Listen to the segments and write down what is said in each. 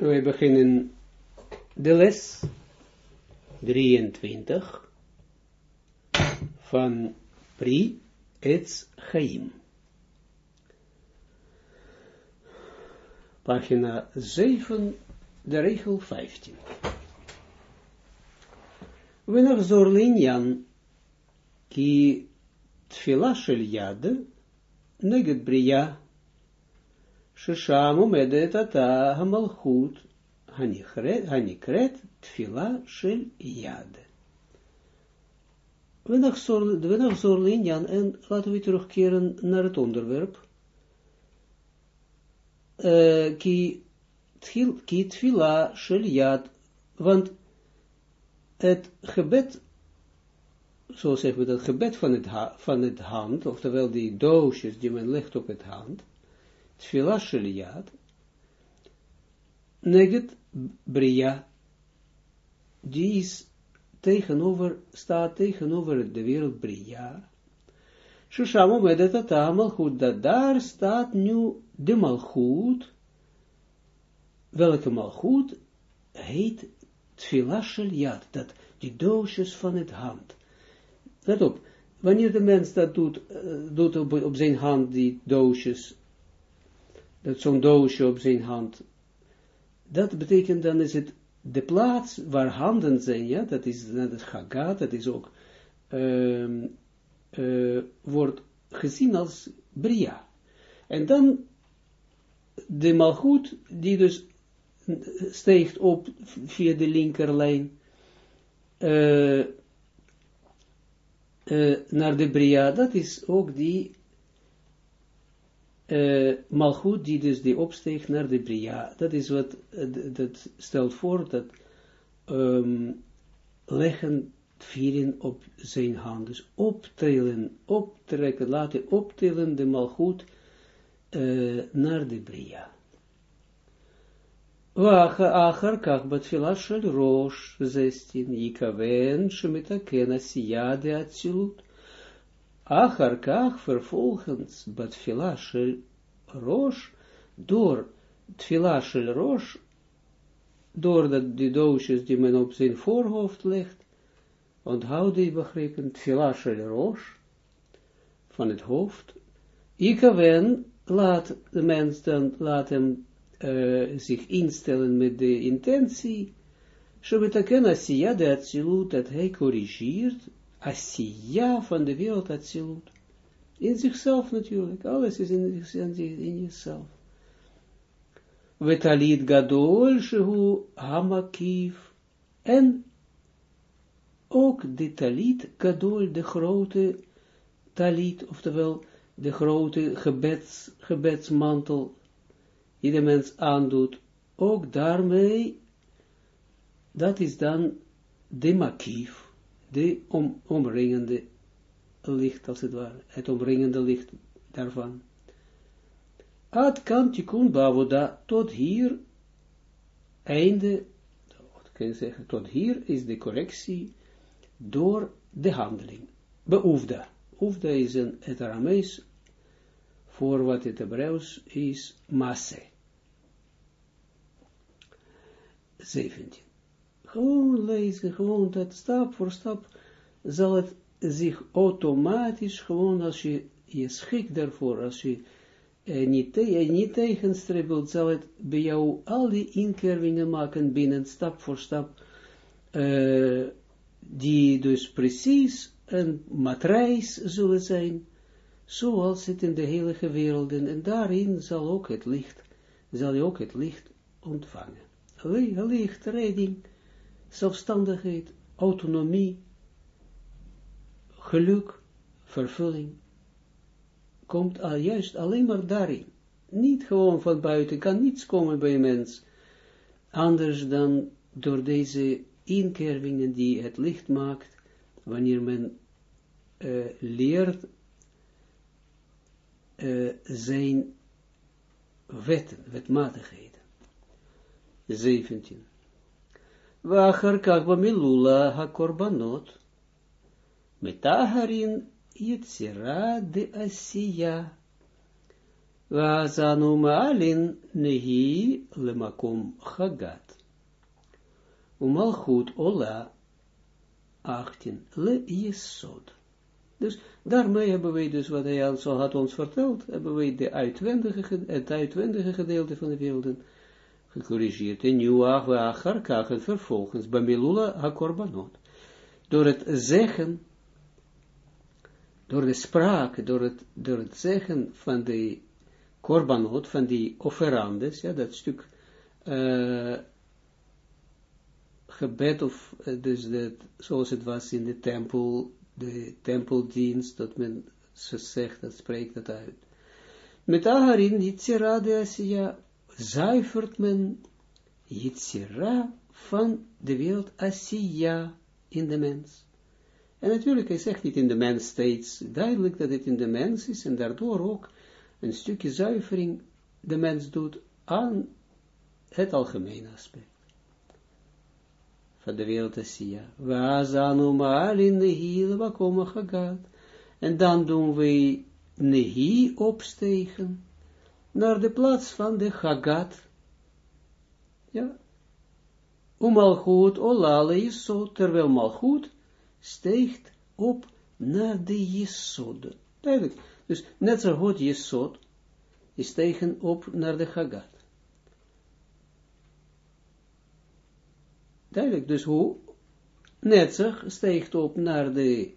We beginnen de les 23 van Pri Etz Chaim. Pagina 7, de regel 15. We nog zorlinjan ki tfila shel yad neged bria ששם עומדת עתה המלכות הנקראת תפילה של יד. We נחזור לעניין en laten we terugkeren naar het onderwerp. Uh, ki, ki tfila shel yad, want het gebed, zo zeggen we dat, gebed van het, van het hand, oftewel die doosjes die men legt op het hand, tfila shel yad, neget bria, die is tegenover, staat tegenover de wereld bria, Shushamo medet ata malchut, dat daar staat nu de malchut, welke malchut heet tfila shel yad, dat die doosjes van het hand. Let op, wanneer de mens dat doet, uh, doet op, op zijn hand die doosjes, dat zo'n doosje op zijn hand, dat betekent dan is het de plaats waar handen zijn, ja, dat is het hagat, dat is ook, uh, uh, wordt gezien als bria. En dan de malgoed, die dus steekt op via de linkerlijn, uh, uh, naar de bria, dat is ook die uh, malgoed die dus die opsteegt naar de bria. Dat is wat, dat stelt voor dat um, leggen vieren op zijn hand. Dus optellen, optrekken, laten optellen de malgoed uh, naar de bria. ואחר כך בתפילה של ראש, זסטין, יכוון שמתקן עשייה דאצילות. Achar kach vervolgens bat filashel rosh, door Tfilashel rosh, door dat die doosjes die men op zijn voorhoofd legt, onthoud die begrippen, filashel van het hoofd, ikaven, laat de mens dan, laat hem zich instellen met de intentie, Shebetakena siya dat hij corrigeert, Asiya van de wereld Atsilut. In zichzelf natuurlijk, alles is in, in, in jezelf. Vetalit Gadol, Shehu Hamakiv, en ook de talit Gadol, de grote talit, oftewel de grote gebeds, gebedsmantel, die de mens aandoet, ook daarmee, dat is dan de makief, de om, omringende licht, als het ware, het omringende licht daarvan. Ad kan tikun bavoda, tot hier, einde, kan zeggen, tot hier is de correctie door de handeling. Beoefda. Oefda is een, het Aramees voor wat het Hebreeuws is, masse. 17. Gewoon lezen, gewoon dat stap voor stap zal het zich automatisch, gewoon als je je schikt daarvoor, als je eh, niet, eh, niet tegenstribbelt, zal het bij jou al die inkervingen maken binnen, stap voor stap, uh, die dus precies een matrijs zullen zijn, zoals het in de hele wereld, en daarin zal ook het licht, zal je ook het licht ontvangen. Licht, redding, zelfstandigheid, autonomie, geluk, vervulling, komt al juist alleen maar daarin. Niet gewoon van buiten, kan niets komen bij een mens, anders dan door deze inkervingen die het licht maakt, wanneer men uh, leert uh, zijn wetten, wetmatigheden. 17. Wachar kach bamilula ha-korbanot, metaharin yitzira de asiya, Wazanu ma'alin nehi lemakom chagat. Umalchut ola 18 le yesod. Dus daarmee hebben wij dus wat hij al zo had ons verteld, hebben wij de uitwendige, het uitwendige gedeelte van de werelden gecorrigeerd. En we acharkach en vervolgens, bamilula hakorbanot. Door het zeggen, door de spraak, door het, door het zeggen van de korbanot, van die offerandes, ja, dat stuk uh, gebed, of uh, dus dat, zoals het was in de tempel, de tempeldienst, dat men ze zegt, dat spreekt dat uit. Met Aharin, Yitzira de Asiya, zuivert men Yitzira van de wereld Asiya in de mens. En natuurlijk, hij zegt niet in de mens steeds duidelijk dat het in de mens is, en daardoor ook een stukje zuivering de mens doet aan het algemene aspect van de wereld Asiya. Chagat. En dan doen we nehi opstegen naar de plaats van de chagat. Ja. Om malchut olale jesod, terwijl malchut steegt op naar de jesod. Duidelijk. Dus net zo goed jesod is tegen op naar de chagat. Duidelijk, dus hoe Netzach steekt op naar de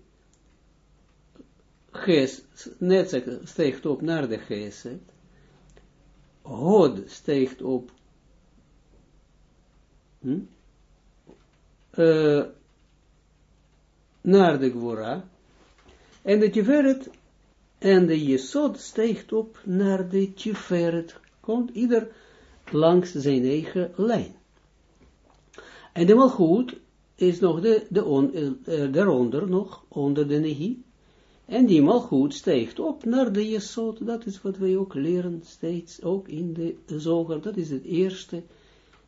ges, Netzach steekt op naar de geset, Hod steekt op hm? uh, naar de Gwora, en de Tiferet en de Jesod steekt op naar de Tiferet, komt ieder langs zijn eigen lijn. En de malgoed is nog de, de on, uh, daaronder nog, onder de nehi. En die malgoed steekt op naar de jesot. Dat is wat wij ook leren steeds, ook in de zoger. Dat is het eerste,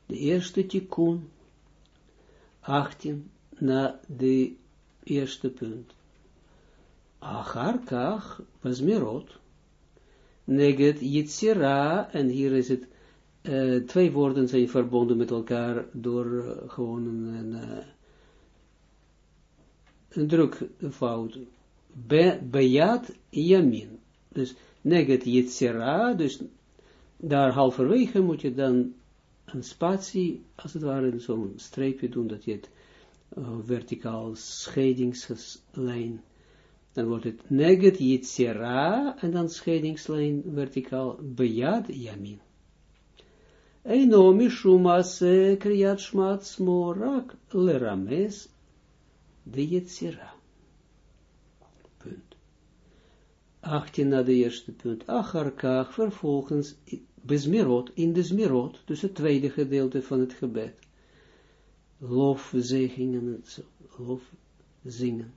de eerste tikkun. 18 na de eerste punt. Acharkach was merot. Neget Yitzira, en hier is het uh, twee woorden zijn verbonden met elkaar door uh, gewoon een, uh, een drukfout. Be, yamin. Dus neget yitzera, dus daar halverwege moet je dan een spatie, als het ware, zo'n streepje doen, dat je het verticaal scheidingslijn, dan wordt het neget yitzera, en dan scheidingslijn verticaal bejat yamin. Eino mishumas kriyat shmats morak lerames de Yetzira. Punt. 18 na de eerste punt. Acharkach vervolgens besmirot, in de smirot, dus het tweede gedeelte van het gebed. Lofzeggingen, lof zingen.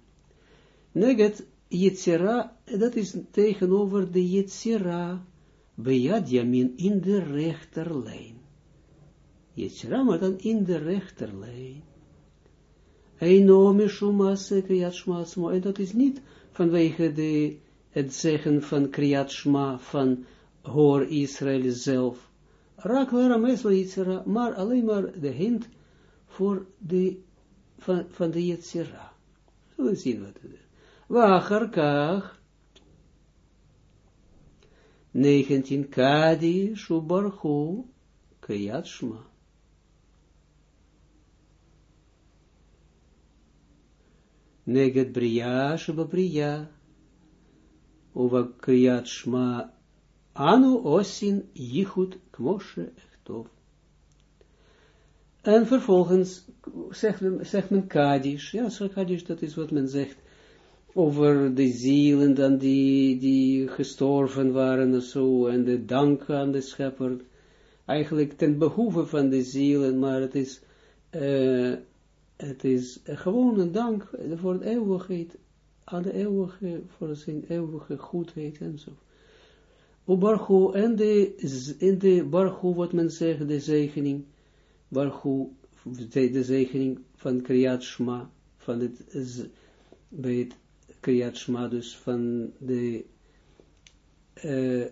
Neget Yetzira, dat is tegenover de Yetzira, Bejad Yamin in de rechterlijn. Yetzira, maar dan in de rechterlijn. Eino mishumas kriyat shma En dat is niet vanwege de, het zeggen van kriyat shma van hoor Israël zelf. Rak Yetzira, maar alleen maar de hint voor de, van, de Yetzira. Zullen we zien wat het is. Wacharkach, 19 Kadi Shubarchu Kriyat Shma. Neget Bria Shubabriya Uva Kriyat Shma Anu Osin Yichud Kmoshe Echtov. En vervolgens zegt men, zegt men Kadish. Ja, dat is wat men zegt over de zielen dan die, die gestorven waren en zo, en de dank aan de schepper, eigenlijk ten behoeve van de zielen, maar het is, uh, het is gewoon een dank voor de eeuwigheid, aan de eeuwige, voor zijn eeuwige goedheid en zo. Bargo en de, in de Bargo, wat men zegt, de zegening, Bargo, de, zegening van Kriyat Shma, van het, bij het Kriyat Shma, dus van de uh,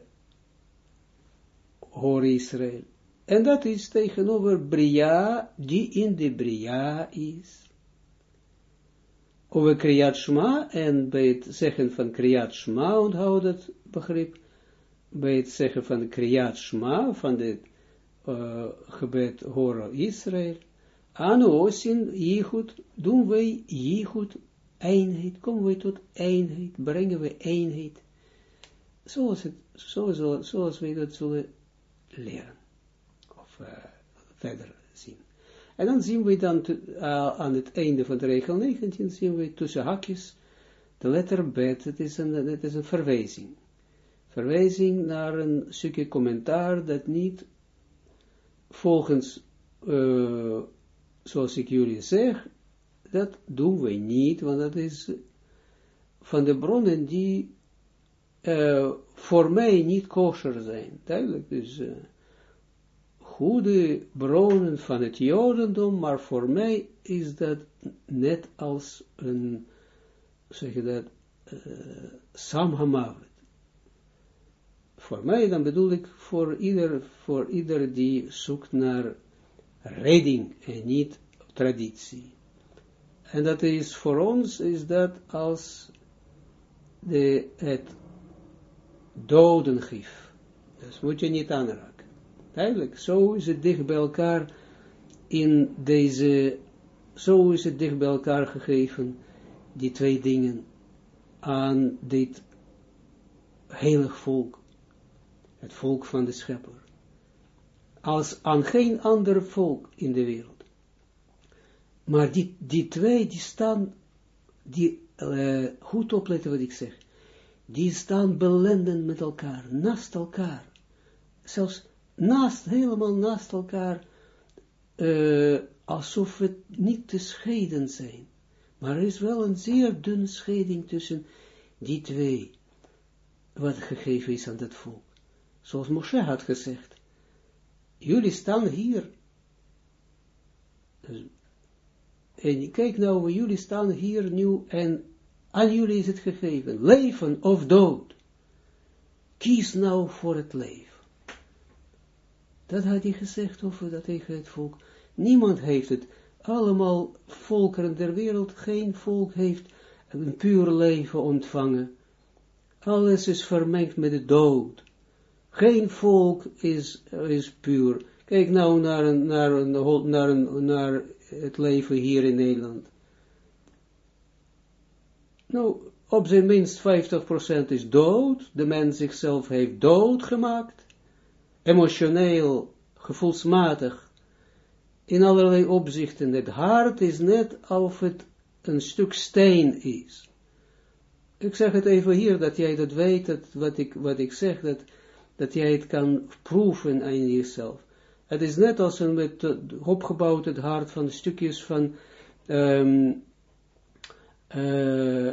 hoor Israël. En dat is tegenover Bria, die in de Bria is. Over Kriyat Shma, en bij het zeggen van Kriyat Shma, onthoud dat begrip, bij het zeggen van Kriyat Shma, van het uh, gebed horen Israël, Anu Osin, Jichut, doen wij Jichut, eenheid, komen wij tot eenheid, brengen we eenheid, zoals, het, zoals, wij dat zullen leren, of uh, verder zien. En dan zien we dan uh, aan het einde van de regel 19, zien we tussen hakjes de letter bet, het is een, het is een verwijzing. Verwijzing naar een stukje commentaar dat niet volgens, uh, zoals ik jullie zeg, dat doen we niet, want dat is van de bronnen die uh, voor mij niet kosher zijn. Duidelijk, dus goede bronnen van het Jodendom, maar voor mij is dat net als een, zeg je dat, uh. Voor mij, dan bedoel ik voor ieder, voor ieder die zoekt naar redding en niet traditie. En dat is voor ons, is dat als de, het dodengif. Dat moet je niet aanraken. Eigenlijk, zo is het dicht bij elkaar in deze, zo is het dicht bij elkaar gegeven, die twee dingen, aan dit heilig volk, het volk van de schepper, als aan geen ander volk in de wereld. Maar die, die twee, die staan, die, uh, goed opletten wat ik zeg, die staan belendend met elkaar, naast elkaar, zelfs naast, helemaal naast elkaar, uh, alsof het niet te scheiden zijn. Maar er is wel een zeer dunne scheiding tussen die twee, wat gegeven is aan dat volk. Zoals Moshe had gezegd, jullie staan hier, en kijk nou, jullie staan hier nu en aan jullie is het gegeven, leven of dood. Kies nou voor het leven. Dat had hij gezegd over dat tegen het volk. Niemand heeft het. Allemaal volkeren der wereld, geen volk heeft een puur leven ontvangen. Alles is vermengd met de dood. Geen volk is, is puur. Kijk nou naar, naar, naar, naar het leven hier in Nederland. Nou, op zijn minst 50% is dood. De mens zichzelf heeft dood gemaakt emotioneel, gevoelsmatig, in allerlei opzichten. Het hart is net of het een stuk steen is. Ik zeg het even hier, dat jij dat weet, dat wat ik, wat ik zeg, dat, dat jij het kan proeven aan jezelf. Het is net als een uh, opgebouwd het hart van stukjes van, um, uh,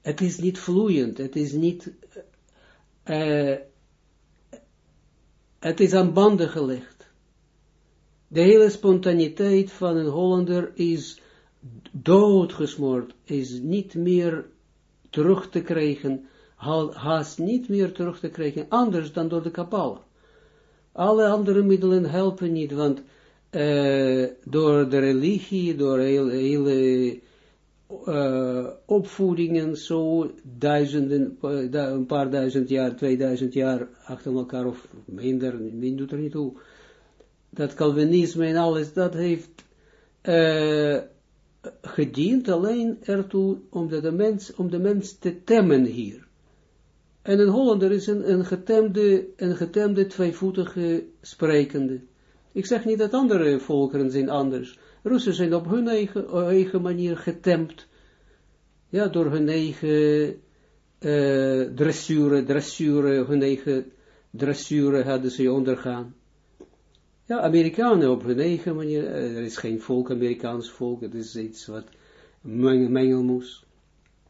het is niet vloeiend, het is niet, uh, het is aan banden gelegd. De hele spontaniteit van een Hollander is doodgesmoord, is niet meer terug te krijgen, haast niet meer terug te krijgen, anders dan door de Kabbalah. Alle andere middelen helpen niet, want uh, door de religie, door hele, hele uh, opvoedingen, zo duizenden, uh, een paar duizend jaar, tweeduizend jaar achter elkaar, of minder, minder doet er niet toe. Dat Calvinisme en alles, dat heeft uh, gediend alleen ertoe om de, mens, om de mens te temmen hier. En een Hollander is een, een, getemde, een getemde, tweevoetige sprekende. Ik zeg niet dat andere volkeren zijn anders. Russen zijn op hun eigen, eigen manier getemd, ja, door hun eigen uh, dressuren, dressuren, hun eigen dressuren hadden ze ondergaan. Ja, Amerikanen op hun eigen manier, uh, er is geen volk, Amerikaans volk, het is iets wat meng, mengelmoes.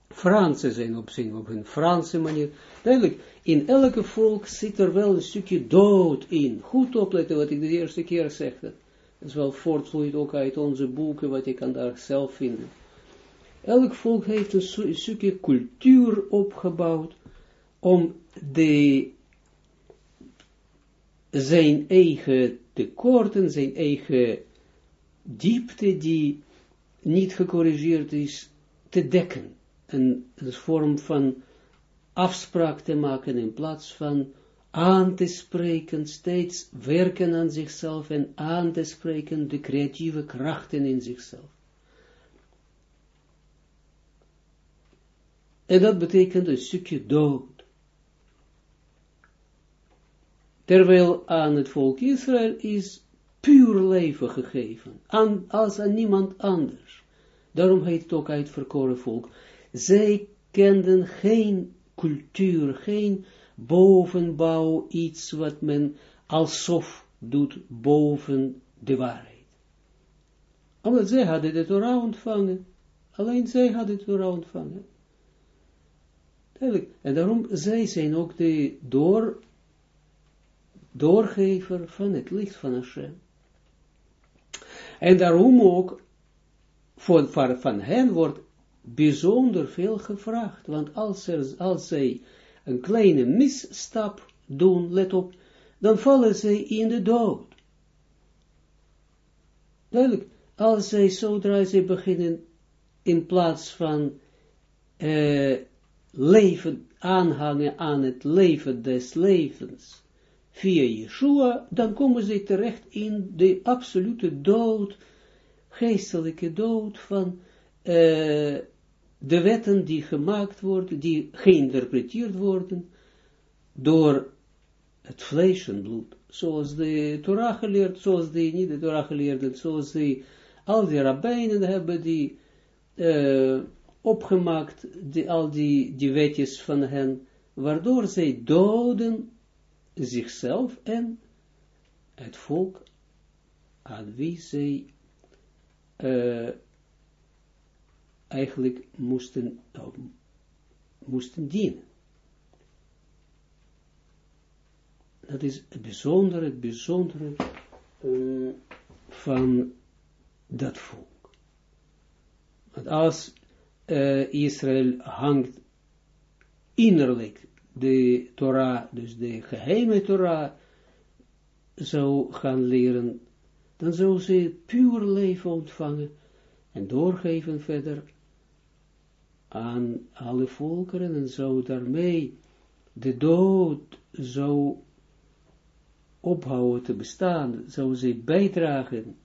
Fransen zijn op, zijn op hun Franse manier. Duidelijk, in elke volk zit er wel een stukje dood in. Goed opletten wat ik de eerste keer zeg. Is wel voortvloeit ook uit onze boeken, wat je kan daar zelf vinden. Elk volk heeft een stukje cultuur opgebouwd om de zijn eigen tekorten, zijn eigen diepte die niet gecorrigeerd is, te dekken. Een, een vorm van afspraak te maken in plaats van aan te spreken, steeds werken aan zichzelf en aan te spreken de creatieve krachten in zichzelf. En dat betekent een stukje dood. Terwijl aan het volk Israël is puur leven gegeven, aan, als aan niemand anders. Daarom heet het ook uitverkoren volk. Zij kenden geen cultuur, geen bovenbouw, iets wat men alsof doet boven de waarheid. Omdat zij hadden de Torah ontvangen. Alleen zij hadden de Torah ontvangen. En daarom, zij zijn ook de door, doorgever van het licht van Hashem. En daarom ook, voor, van hen wordt bijzonder veel gevraagd, want als, als zij een kleine misstap doen, let op, dan vallen zij in de dood. Duidelijk, als zij zodra zij beginnen, in plaats van uh, leven, aanhangen aan het leven des levens, via Yeshua, dan komen ze terecht in de absolute dood, geestelijke dood van uh, de wetten die gemaakt worden, die geïnterpreteerd worden door het vlees en bloed, zoals de Torah geleerd, zoals de, niet de Torah geleerden, zoals die, al die rabbijnen hebben die uh, opgemaakt, die, al die, die wetjes van hen, waardoor zij doden zichzelf en het volk aan wie zij uh, eigenlijk moesten, uh, moesten dienen. Dat is het bijzondere, het bijzondere uh, van dat volk. Want als uh, Israël hangt innerlijk de Torah, dus de geheime Torah, zou gaan leren, dan zou ze puur leven ontvangen en doorgeven verder aan alle volkeren en zou daarmee de dood zou ophouden te bestaan, zou ze bijdragen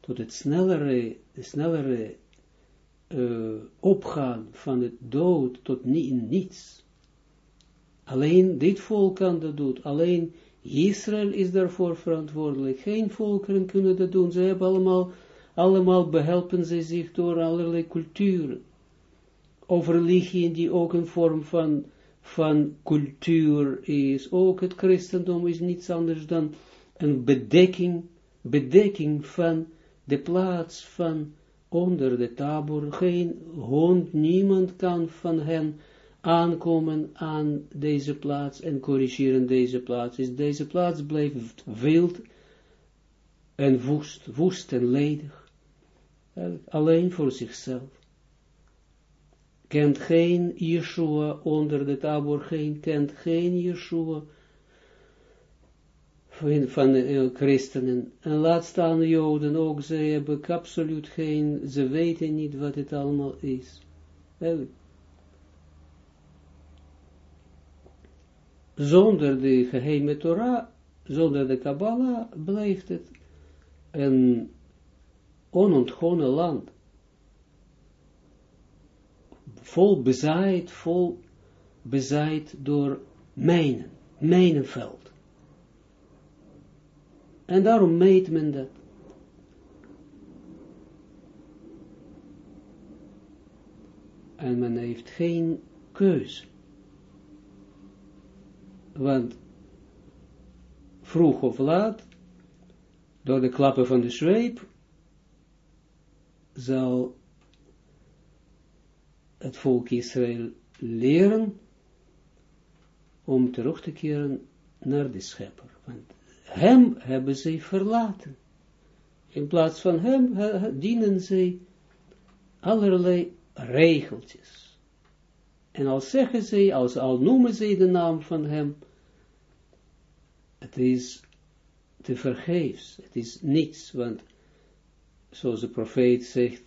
tot het snellere, snellere uh, opgaan van het dood tot niet niets. Alleen dit volk kan dat doen, alleen Israël is daarvoor verantwoordelijk, geen volkeren kunnen dat doen, ze hebben allemaal, allemaal behelpen ze zich door allerlei culturen of religie die ook een vorm van, van cultuur is. Ook het christendom is niets anders dan een bedekking, bedekking van de plaats van onder de tabor. Geen hond, niemand kan van hen aankomen aan deze plaats en corrigeren deze plaats. Is deze plaats blijft wild en woest, woest en ledig. Alleen voor zichzelf kent geen Yeshua onder de tabor, geen, kent geen Yeshua van, van de christenen. En laat staan Joden ook, ze hebben absoluut geen, ze weten niet wat het allemaal is. Zonder de geheime Torah, zonder de Kabbalah, blijft het een onontgonnen land vol bezaaid, vol bezaaid door mijnen, mijnenveld. En daarom meet men dat. En men heeft geen keuze. Want vroeg of laat, door de klappen van de zweep, zal het volk Israël leren om terug te keren naar de schepper. Want hem hebben zij verlaten. In plaats van hem dienen zij allerlei regeltjes. En al zeggen zij, als al noemen zij de naam van hem, het is te vergeefs, het is niets, want zoals de profeet zegt,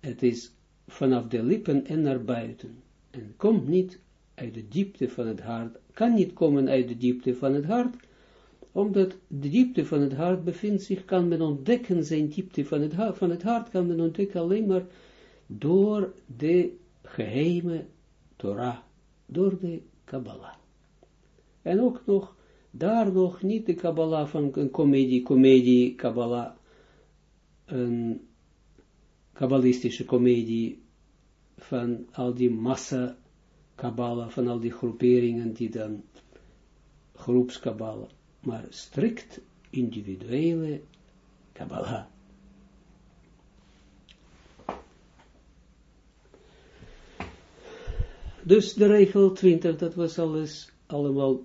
het is vanaf de lippen en naar buiten, en komt niet uit de diepte van het hart, kan niet komen uit de diepte van het hart, omdat de diepte van het hart bevindt zich, kan men ontdekken, zijn diepte van het hart, van het hart kan men ontdekken alleen maar door de geheime Torah, door de Kabbalah. En ook nog, daar nog niet de Kabbalah van een comedie, comedie, Kabbalah, een kabbalistische comedie van al die massa Kabbalah, van al die groeperingen die dan groepskabbalah, maar strikt individuele Kabbalah. Dus de regel 20, dat was alles, allemaal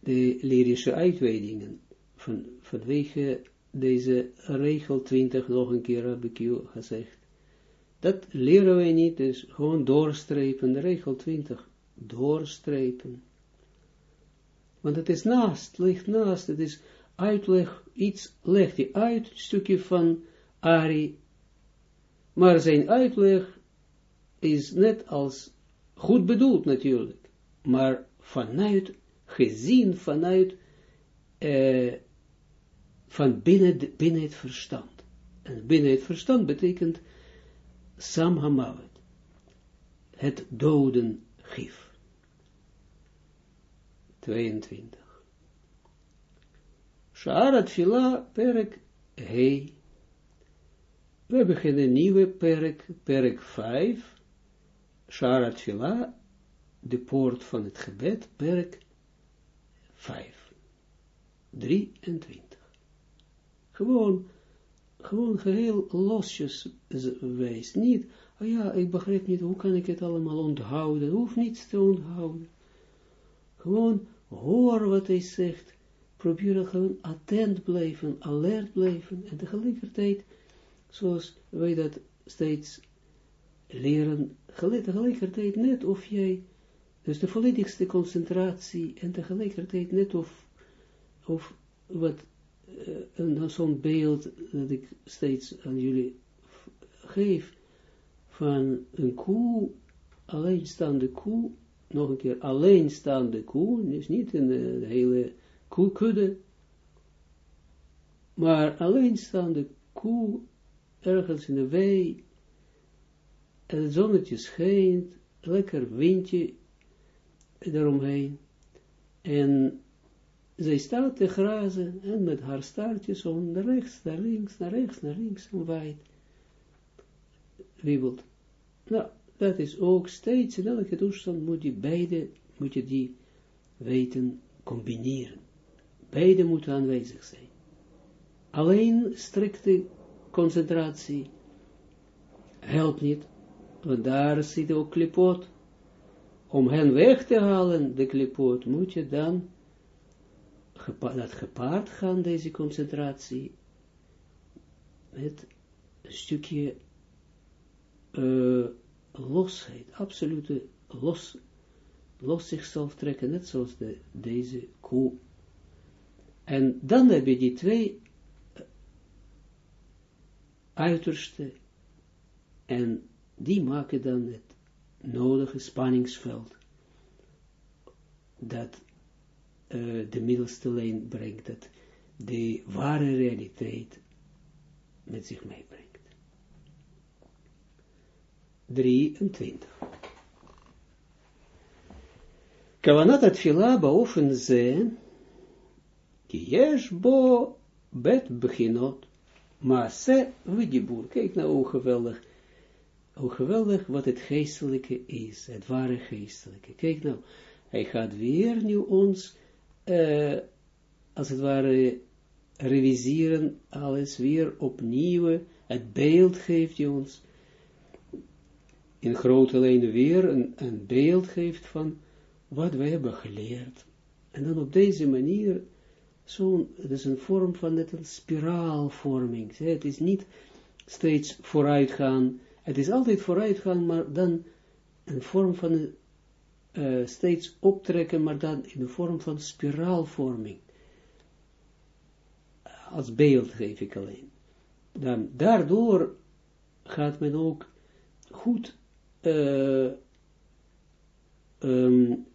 de lyrische uitweidingen. Van, vanwege deze regel 20 nog een keer heb ik u gezegd. Dat leren wij niet, dus gewoon doorstrepen, de regel 20, doorstrepen. Want het is naast, ligt naast, het is uitleg, iets legt hij uit, stukje van Ari, maar zijn uitleg is net als goed bedoeld natuurlijk, maar vanuit, gezien vanuit, eh, van binnen, binnen het verstand. En binnen het verstand betekent samhamavet, het doden gif. 22. Shara Tfila, perk He. We beginnen nieuwe perk, perk 5, Shara Tfila, de poort van het gebed, perk 5. 23. Gewoon, gewoon geheel losjes wijs. Niet, oh ja, ik begrijp niet, hoe kan ik het allemaal onthouden? Hoef niets te onthouden. Gewoon hoor wat hij zegt. Probeer gewoon attent blijven, alert blijven. En tegelijkertijd, zoals wij dat steeds leren, tegelijkertijd net of jij, dus de volledigste concentratie en tegelijkertijd net of, of wat uh, zo'n beeld dat ik steeds aan jullie geef, van een koe, alleenstaande koe, nog een keer alleenstaande koe, dus niet een de hele koekudde, maar alleenstaande koe, ergens in de wei, en het zonnetje schijnt, lekker windje eromheen, en zij staat te grazen, en met haar staartje zo naar rechts, naar links, naar rechts, naar links, en waait, wiebelt. Nou, dat is ook steeds, in elke toestand moet je beide, moet je die weten combineren. Beide moeten aanwezig zijn. Alleen strikte concentratie helpt niet, want daar zit ook klipot. Om hen weg te halen, de klipot, moet je dan dat gepaard gaan, deze concentratie, met een stukje uh, losheid, absolute los, los zichzelf trekken, net zoals de, deze koe. En dan heb je die twee uh, uiterste, en die maken dan het nodige spanningsveld, dat eh, de middelste lijn brengt, dat de ware realiteit met zich meebrengt. 23. Kavanat atfila baofen ze, ki yesh bo bet beginot, maase vidibur. Kijk nou hoe geweldig, hoe geweldig wat het geestelijke is, het ware geestelijke. Kijk nou, hij gaat weer nu ons uh, als het ware, reviseren, alles weer opnieuw, het beeld geeft hij ons, in grote lijnen weer een, een beeld geeft van wat wij hebben geleerd. En dan op deze manier, zo'n, het is een vorm van net een spiraalvorming. Het is niet steeds vooruitgaan, het is altijd vooruitgaan, maar dan een vorm van een uh, steeds optrekken, maar dan in de vorm van spiraalvorming. Als beeld geef ik alleen. Dan, daardoor gaat men ook goed uh, um,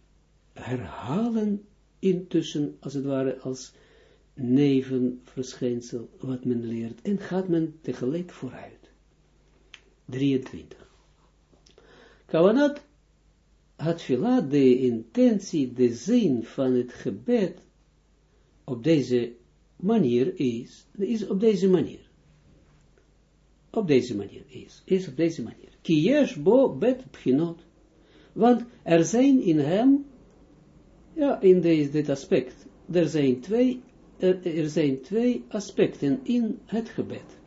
herhalen intussen, als het ware, als nevenverschijnsel wat men leert, en gaat men tegelijk vooruit. 23. Kavanat Hatfila, de intentie, de zin van het gebed, op deze manier is, is op deze manier. Op deze manier is, is op deze manier. Kiyesh bo bet pchinot. Want er zijn in hem, ja, in deze, dit aspect, er zijn twee, er, zijn twee aspecten in het gebed.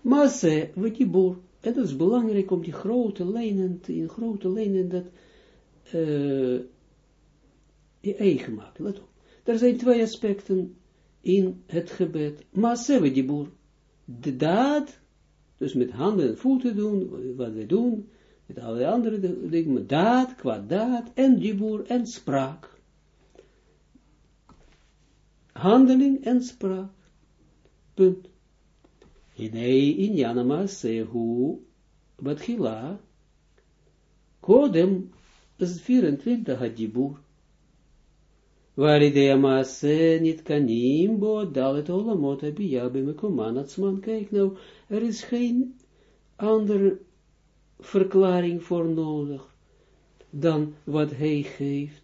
Maar ze, wat die boer, het is belangrijk om die grote lijnen, in grote lijnen, dat uh, je eigen maken. Let op. Er zijn twee aspecten in het gebed. Maar die boer, de daad, dus met handen en voeten doen, wat we doen, met alle andere dingen, daad, qua daad, en dibur, en spraak. Handeling en spraak. Punt. Hinei in Janama Sehu Batchila Kodem is 24 hadibur. Waar idee maase niet kanim bo dalet olamot abiyah b'mekoman atzman. Kijk nou, er is geen andere verklaring voor nodig dan wat hij geeft.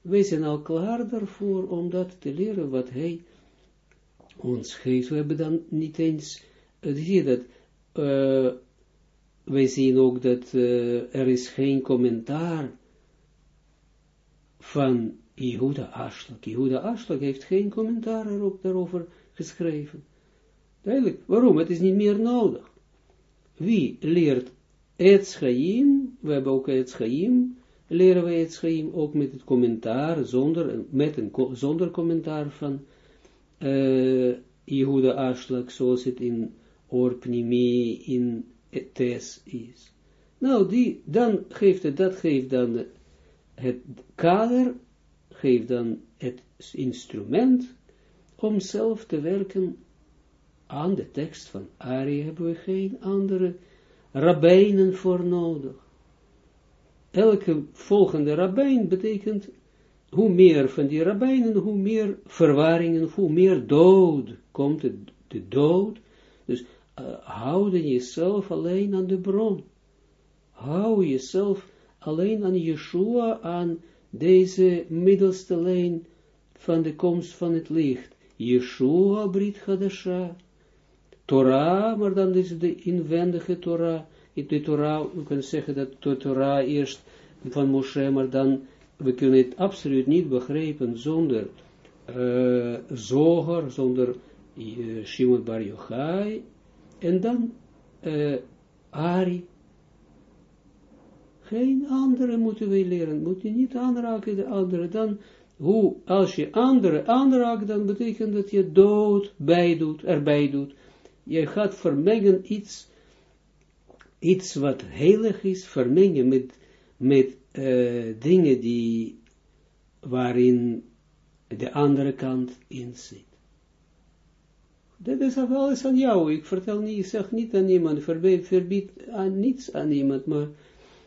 Wij zijn al klaar daarvoor om dat te leren wat hij ons geeft. We hebben dan niet eens, zie je dat, uh, wij zien ook dat uh, er is geen commentaar van Jehuda Ashlag. Jehuda Ashlag heeft geen commentaar erop, daarover geschreven. Duidelijk, waarom? Het is niet meer nodig. Wie leert het Chaim, we hebben ook het Chaim, leren we het Chaim ook met het commentaar, zonder, met een, zonder commentaar van uh, Jehuda Ashlag, zoals het in Orpnimi, in Tes is. Nou, die, dan geeft het, dat geeft dan het kader, geeft dan het instrument om zelf te werken aan de tekst van Ari hebben we geen andere rabbijnen voor nodig. Elke volgende rabbijn betekent, hoe meer van die rabbijnen, hoe meer verwaringen, hoe meer dood komt de, de dood. Dus uh, houden jezelf alleen aan de bron. Hou jezelf alleen aan Yeshua, aan deze middelste lijn van de komst van het licht. Yeshua, Brit Hadasha. Torah, maar dan is de inwendige Torah. De Torah, we kunnen zeggen dat de Torah eerst van Moshe, maar dan, we kunnen het absoluut niet begrijpen zonder uh, zonder uh, Shimon Bar Yochai, en dan uh, Ari. Geen andere moeten we leren, moet je niet aanraken de andere, dan hoe, als je andere aanraakt, dan betekent dat je dood bijdoet, erbij doet je gaat vermengen iets, iets wat heilig is, vermengen met, met uh, dingen die, waarin de andere kant in zit. Dat is alles aan jou. Ik vertel niet, ik zeg niet aan iemand, verbied, verbied aan niets aan iemand, maar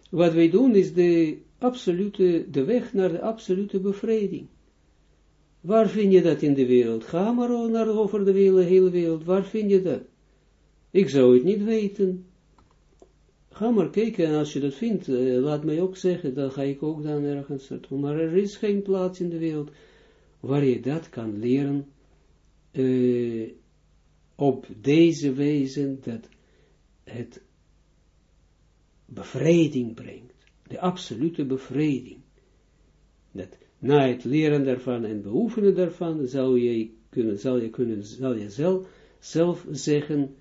wat wij doen is de absolute, de weg naar de absolute bevrijding. Waar vind je dat in de wereld? Ga maar naar over de hele, hele wereld. Waar vind je dat? Ik zou het niet weten. Ga maar kijken en als je dat vindt, uh, laat mij ook zeggen, dan ga ik ook dan ergens naartoe. Maar er is geen plaats in de wereld waar je dat kan leren uh, op deze wijze dat het bevrijding brengt. De absolute bevrijding. Dat na het leren daarvan en beoefenen daarvan, zal je kunnen, zal je kunnen, zal je zelf, zelf zeggen,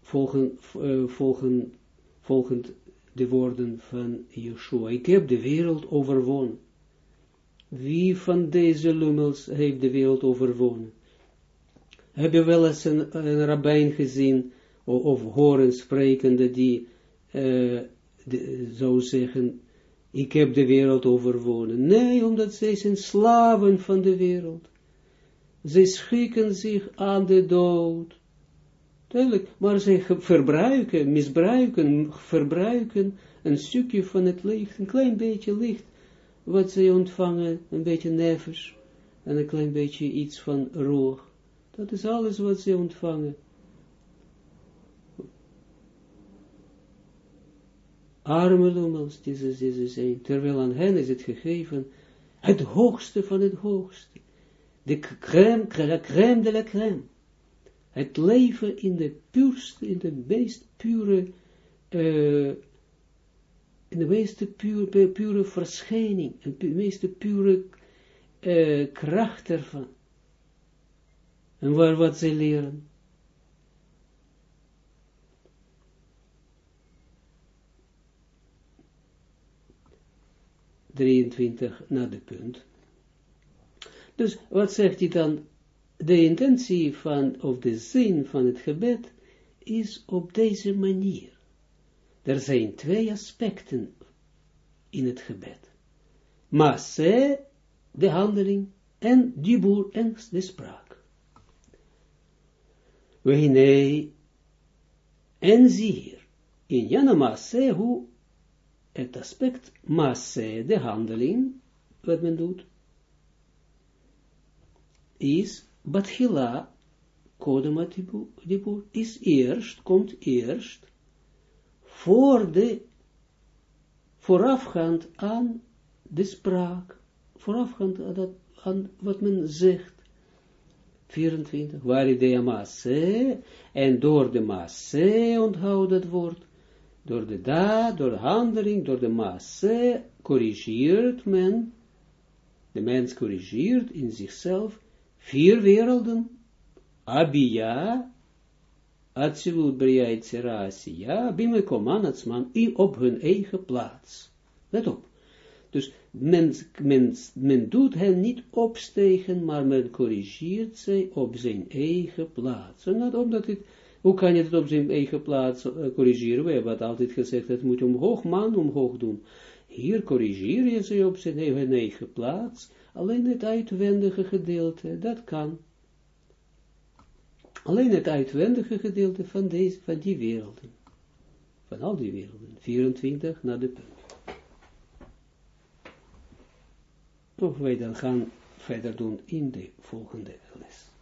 volgen, uh, volgen, volgend de woorden van Yeshua. Ik heb de wereld overwonnen. Wie van deze lummels heeft de wereld overwonnen? Heb je wel eens een, rabbijn gezien, of, of horen sprekende, die de, zou zeggen, ik heb de wereld overwonnen. Nee, omdat zij zijn slaven van de wereld. Zij schikken zich aan de dood. Duidelijk, maar zij verbruiken, misbruiken, verbruiken een stukje van het licht, een klein beetje licht, wat zij ontvangen, een beetje nevers, en een klein beetje iets van roog. Dat is alles wat zij ontvangen. Arme lumels, deze, deze zijn, terwijl aan hen is het gegeven, het hoogste van het hoogste. De crème, crème de la crème. Het leven in de puurste, in de meest pure, uh, in de meest pure, pure verschijning, in de meest pure uh, kracht ervan. En waar wat ze leren. Drieëntwintig na de punt. Dus wat zegt hij dan? De intentie van, of de zin van het gebed is op deze manier. Er zijn twee aspecten in het gebed. Masse, de handeling, en dibur, en de spraak. Wehine, en zie hier, in Jana hoe het aspect Masse, de handeling, wat men doet, is Batchila, Kodema Dibur, is eerst, komt eerst, voor de, voorafgaand aan de spraak, voorafgaand aan wat men zegt. 24, waar de masse, en door de masse onthoud woord, door de daad, door de handeling, door de masse, corrigeert men, de mens corrigeert in zichzelf, vier werelden, Abia, Atsilut Bria Itzera Asiya, Bimekoman Atzman, op hun eigen plaats. Let op. Dus men, men, doet hen niet opstegen, maar men corrigeert zij op zijn eigen plaats. En dat omdat het, hoe kan je het op zijn eigen plaats uh, corrigeren? We hebben altijd gezegd, dat moet omhoog, man omhoog doen. Hier corrigeer je ze op zijn eigen, eigen plaats, alleen het uitwendige gedeelte, dat kan. Alleen het uitwendige gedeelte van, deze, van die werelden. Van al die werelden. 24 naar de punt. Toch wij dan gaan verder doen in de volgende les.